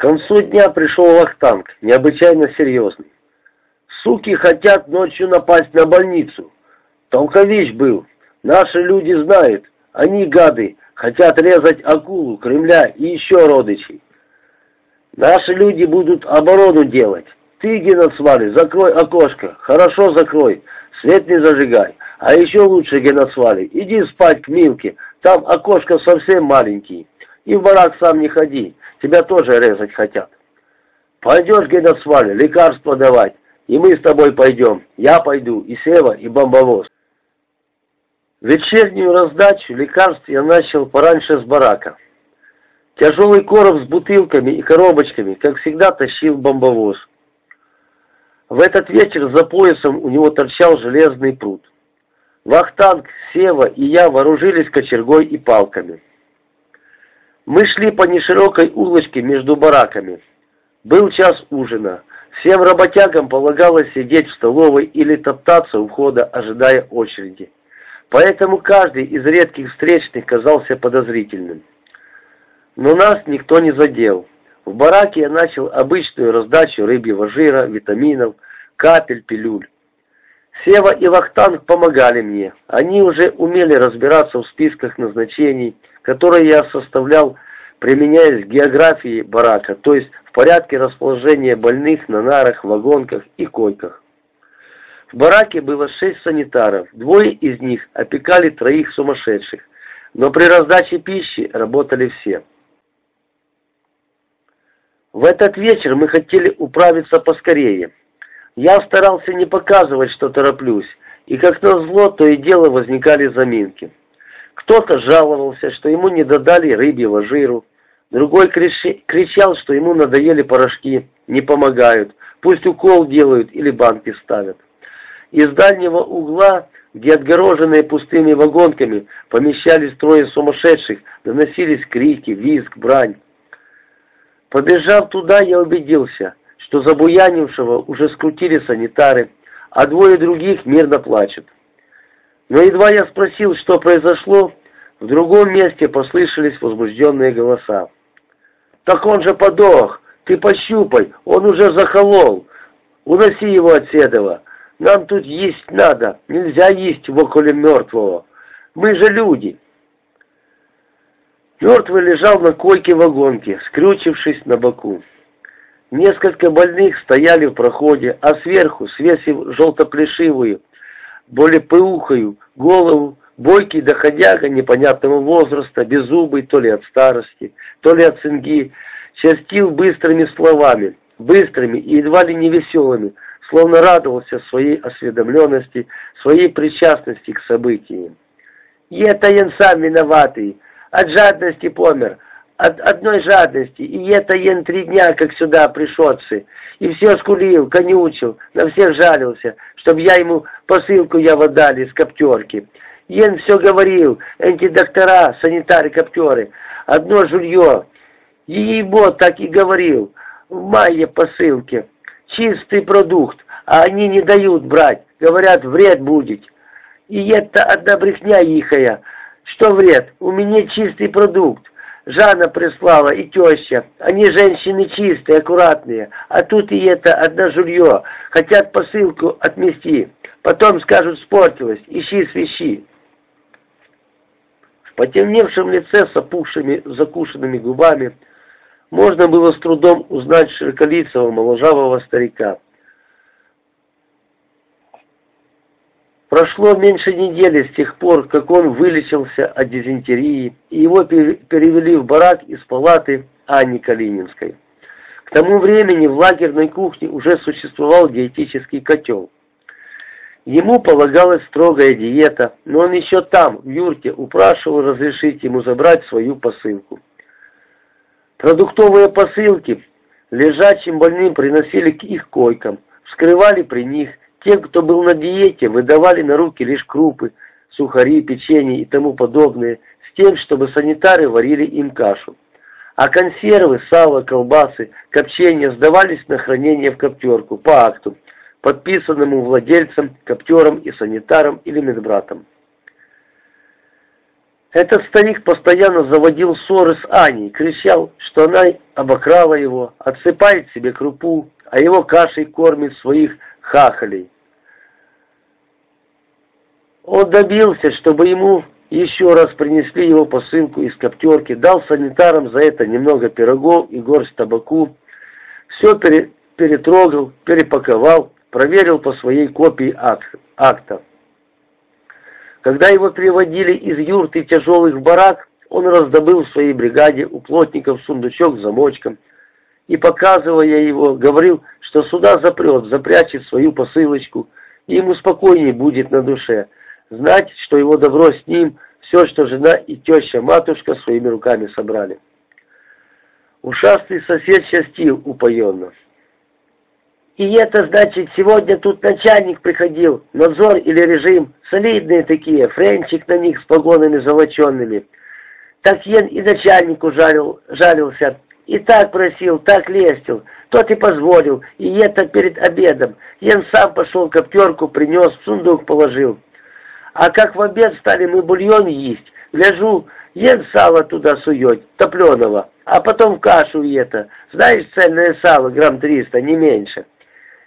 К концу дня пришел Вахтанг, необычайно серьезный. Суки хотят ночью напасть на больницу. Толкович был. Наши люди знают. Они, гады, хотят резать акулу, Кремля и еще родичей. Наши люди будут оборону делать. Ты, Геноцвали, закрой окошко. Хорошо закрой. Свет не зажигай. А еще лучше, Геноцвали, иди спать к Милке. Там окошко совсем маленький. И в барак сам не ходи. Тебя тоже резать хотят. Пойдешь, Геноцвали, лекарства давать. И мы с тобой пойдем. Я пойду, и Сева, и бомбовоз. Вечернюю раздачу лекарств я начал пораньше с барака. Тяжелый короб с бутылками и коробочками, как всегда, тащил бомбовоз. В этот вечер за поясом у него торчал железный пруд. Вахтанг, Сева и я вооружились кочергой и палками. Мы шли по неширокой улочке между бараками. Был час ужина. Всем работягам полагалось сидеть в столовой или топтаться у входа, ожидая очереди. Поэтому каждый из редких встречных казался подозрительным. Но нас никто не задел. В бараке я начал обычную раздачу рыбьего жира, витаминов, капель, пилюль. Сева и Вахтанг помогали мне. Они уже умели разбираться в списках назначений, которые я составлял, применяясь к географии барака, то есть в порядке расположения больных на нарах, вагонках и койках. В бараке было шесть санитаров, двое из них опекали троих сумасшедших, но при раздаче пищи работали все. В этот вечер мы хотели управиться поскорее. Я старался не показывать, что тороплюсь, и как назло, то и дело возникали заминки. Кто-то жаловался, что ему не додали рыбьего жиру, другой кричал, что ему надоели порошки, не помогают, пусть укол делают или банки ставят. Из дальнего угла, где отгороженные пустыми вагонками помещались трое сумасшедших, доносились крики, визг, брань. Побежав туда, я убедился, что забуянившего уже скрутили санитары, а двое других мирно плачут. Но едва я спросил, что произошло, в другом месте послышались возбужденные голоса. «Так он же подох! Ты пощупай, он уже захолол! Уноси его от Седова! Нам тут есть надо, нельзя есть в околе мертвого! Мы же люди!» Мертвый лежал на койке вагонки, скрючившись на боку. Несколько больных стояли в проходе, а сверху, свесив желтоплешивую, болепыухою голову, бойкий доходяга непонятного возраста, беззубый то ли от старости, то ли от цинги, частил быстрыми словами, быстрыми и едва ли не веселыми, словно радовался своей осведомленности, своей причастности к событиям. «И это я сам виноватый!» От жадности помер. От одной жадности. И это ен три дня, как сюда пришедший. И все скулил, конючил, на всех жалился, чтобы я ему посылку я дали с коптерки. Ен все говорил, эти доктора, санитары-коптеры. Одно жулье. Ей-бо так и говорил. В мае посылке. Чистый продукт, а они не дают брать. Говорят, вред будет. И это одна брехня ихая. Что вред? У меня чистый продукт. Жанна прислала и теща. Они женщины чистые, аккуратные. А тут и это одно жулье. Хотят посылку отмести. Потом скажут, спортилось. Ищи свищи. В потемневшем лице с опухшими, закушенными губами можно было с трудом узнать широколицего моложавого старика. Прошло меньше недели с тех пор, как он вылечился от дизентерии, и его перевели в барак из палаты Анни Калининской. К тому времени в лагерной кухне уже существовал диетический котел. Ему полагалась строгая диета, но он еще там, в юрте, упрашивал разрешить ему забрать свою посылку. Продуктовые посылки лежачим больным приносили к их койкам, вскрывали при них, тем, кто был на диете, выдавали на руки лишь крупы, сухари, печенье и тому подобное, с тем, чтобы санитары варили им кашу. А консервы, сало, колбасы, копчения сдавались на хранение в коптерку по акту, подписанному владельцам, коптерам и санитарам или медбратам. Этот старик постоянно заводил ссоры с Аней, кричал, что она обокрала его, отсыпает себе крупу, а его кашей кормит своих хахалей. Он добился, чтобы ему еще раз принесли его посылку из коптерки, дал санитарам за это немного пирогов и горсть табаку, все пере, перетрогал, перепаковал, проверил по своей копии акт, акта. Когда его приводили из юрты тяжелых барак, он раздобыл в своей бригаде у плотников сундучок с замочком и, показывая его, говорил, что сюда запрет, запрячет свою посылочку, и ему спокойнее будет на душе, знать, что его добро с ним, все, что жена и теща-матушка своими руками собрали. Ушастый сосед счастил упоенно. И это значит, сегодня тут начальник приходил, надзор или режим, солидные такие, френчик на них с погонами золоченными. Так Ен и начальнику жалил, жалился, и так просил, так лестил. Тот и позволил, и это перед обедом. Ен сам пошел коптерку, принес, в сундук положил. А как в обед стали мы бульон есть, гляжу, Ен сало туда сует, топленого, а потом кашу и это. Знаешь, цельное сало, грамм триста, не меньше.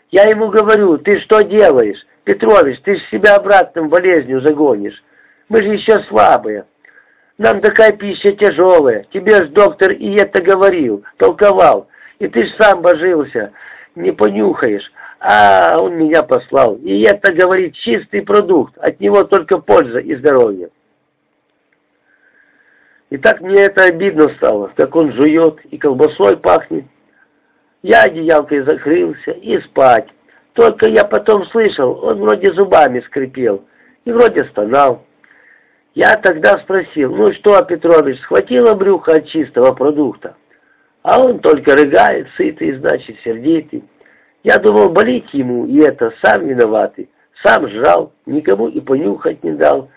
Я ему говорю, ты что делаешь? Петрович, ты ж себя обратным болезнью загонишь. Мы же еще слабые. Нам такая пища тяжелая. Тебе ж доктор и это говорил, толковал. И ты ж сам божился. Не понюхаешь. А он меня послал. И это, говорит, чистый продукт. От него только польза и здоровье. И так мне это обидно стало, как он жует и колбасой пахнет. Я одеялкой закрылся и спать. Только я потом слышал, он вроде зубами скрипел и вроде стонал. Я тогда спросил, ну что, Петрович, схватило брюхо от чистого продукта? А он только рыгает, сытый, значит, сердитый. Я думал, болеть ему, и это, сам виноватый. Сам жрал, никому и понюхать не дал.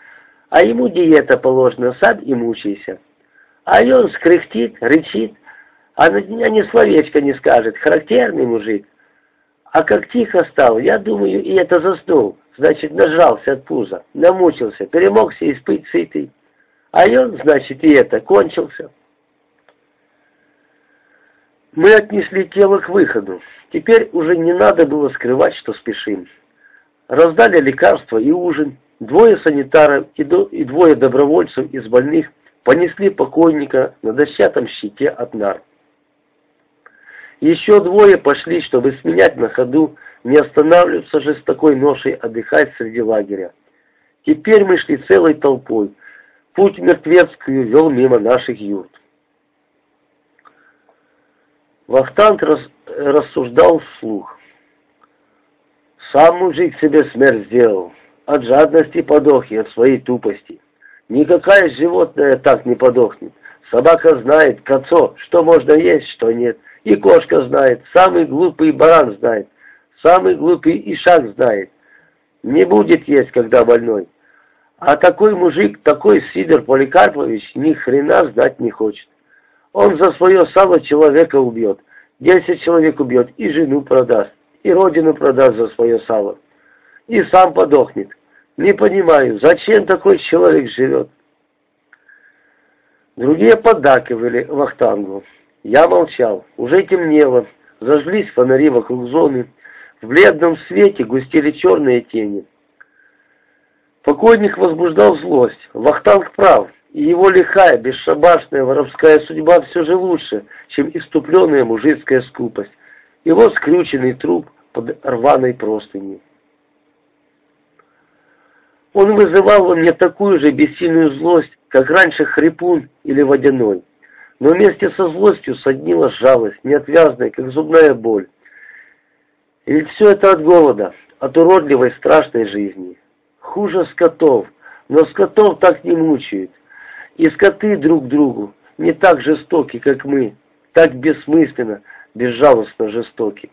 А ему диета положена, сам и мучайся. А он скряхтит, рычит, а на меня ни словечко не скажет, характерный мужик. А как тихо стал, я думаю, и это заснул. Значит, нажался от пуза, намучился, перемогся и спыть сытый. А он, значит, и это, кончился. Мы отнесли тело к выходу. Теперь уже не надо было скрывать, что спешим. Раздали лекарства и ужин. Двое санитаров и двое добровольцев из больных понесли покойника на дощатом щите от нар. Еще двое пошли, чтобы сменять на ходу, не останавливаться же с такой ношей отдыхать среди лагеря. Теперь мы шли целой толпой. Путь мертвецкую вел мимо наших юрт. Вахтанг рас, рассуждал вслух. Сам мужик себе смерть сделал. От жадности подох и от своей тупости. Никакое животное так не подохнет. Собака знает, кацо, что можно есть, что нет. И кошка знает, самый глупый баран знает, самый глупый ишак знает. Не будет есть, когда больной. А такой мужик, такой Сидор Поликарпович, ни хрена знать не хочет. Он за свое сало человека убьет, десять человек убьет, и жену продаст, и родину продаст за свое сало. И сам подохнет. Не понимаю, зачем такой человек живет? Другие поддакивали Вахтангу. Я молчал. Уже темнело. Зажглись фонари вокруг зоны. В бледном свете густели черные тени. Покойник возбуждал злость. Вахтанг прав. И его лихая, бесшабашная воровская судьба все же лучше, чем иступленная мужицкая скупость. Его скрюченный труп под рваной простыней. Он вызывал во мне такую же бессильную злость, как раньше хрипун или водяной но вместе со злостью соднила жалость, неотвязная, как зубная боль. И ведь все это от голода, от уродливой страшной жизни. Хуже скотов, но скотов так не мучают. И скоты друг другу не так жестоки, как мы, так бессмысленно, безжалостно жестоки.